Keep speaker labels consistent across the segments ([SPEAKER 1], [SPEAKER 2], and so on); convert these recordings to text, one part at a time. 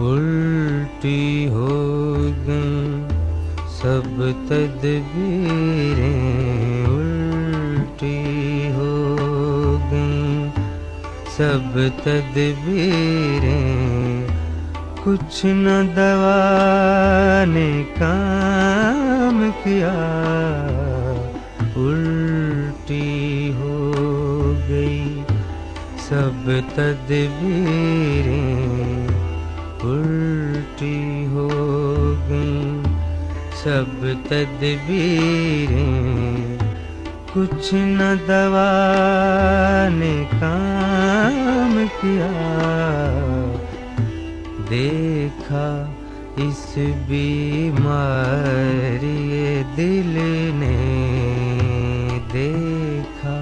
[SPEAKER 1] الٹی ہو گئیں سب تدبیریں الٹی ہو گئیں سب تدبیریں کچھ نہ دوا نے کام کیا الٹی ہو گئی سب تدبیریں الٹی ہو گئیں سب تدبیریں کچھ نہ دوا نے کام کیا۔ دیکھا اس بیماری دل نے۔ دیکھا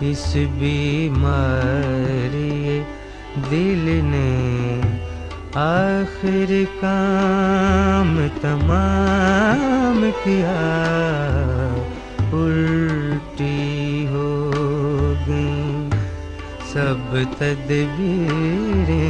[SPEAKER 1] اس بیماری دل نے۔ آخر کام تمام کیا الٹی ہو گئی سب تدبیریں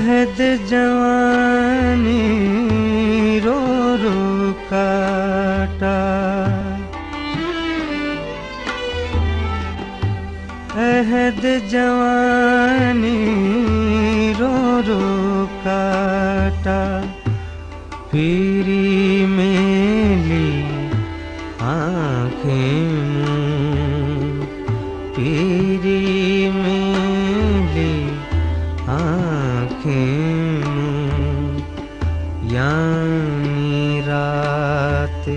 [SPEAKER 1] عہد جوانی رو رو کاٹا۔ عہد جوانی رو رو کاٹا۔ پیری میں لی آنکھیں رات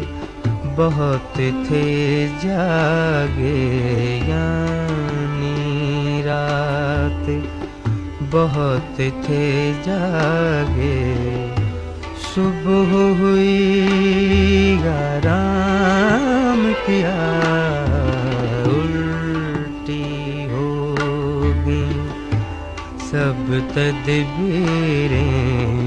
[SPEAKER 1] بہت تھے جاگے یعنی رات۔ بہت تھے جاگے، صبح ہوئی آرام کیا الٹی ہو گئی سب تدبیریں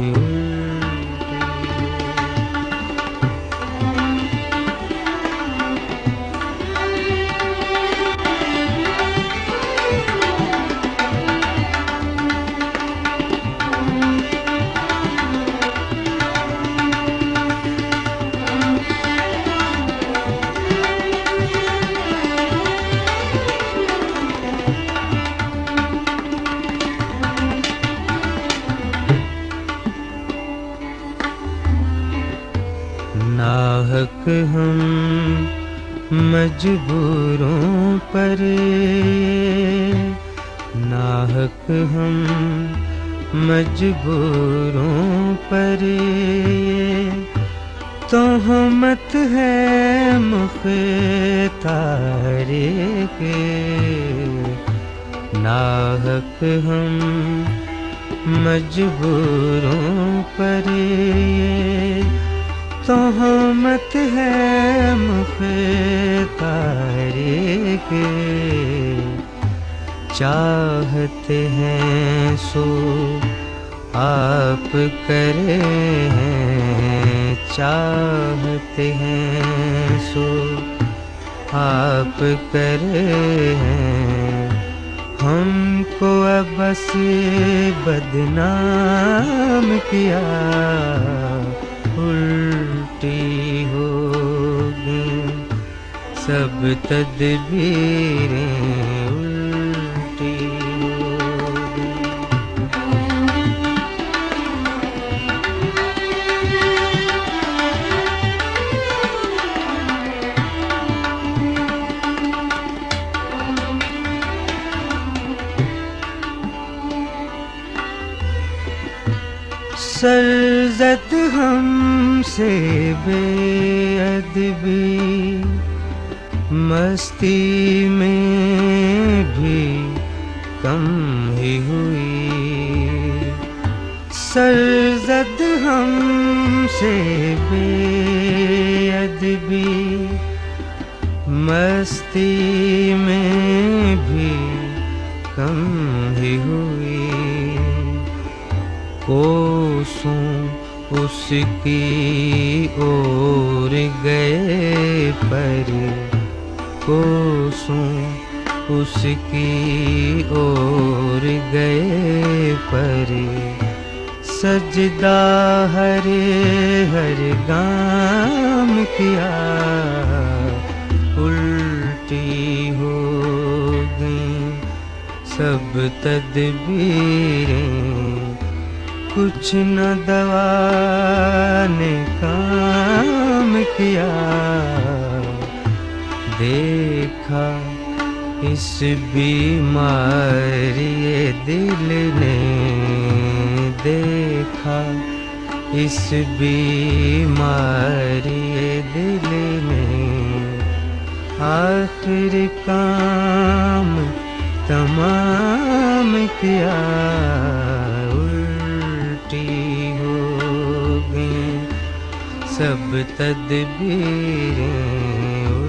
[SPEAKER 1] ہم مجبوروں پر۔ ناحق ہم مجبوروں پر۔ تہمت ہے مختار کے ناحق ہم مجبوروں پر۔ تہمت ہے مختار کے چاہتے ہیں سو آپ کرے ہیں۔ چاہتے ہیں سو آپ کرے ہیں۔ ہم کو بس بدنام کیا۔ سب تدبیریں الٹی۔ ہو ہم سے بے ادبی۔ مستی میں بھی کم ہی ہوئی۔ سرزد ہم سے بے ادبی، مستی میں بھی کم ہی ہوئی۔ کوسوں اس کی اور گئے پر کوسوں اس کی اور گئے پر سجدہ ہر ہر گام کیا، الٹی ہو گئی سب تدبیریں۔ کچھ نہ دوا نے کام کیا۔ دیکھا، اس بیماری دل نے دیکھا۔ اس بیماری دل نے آخر کام تمام کیا۔ الٹی ہو گئی سب تدبیریں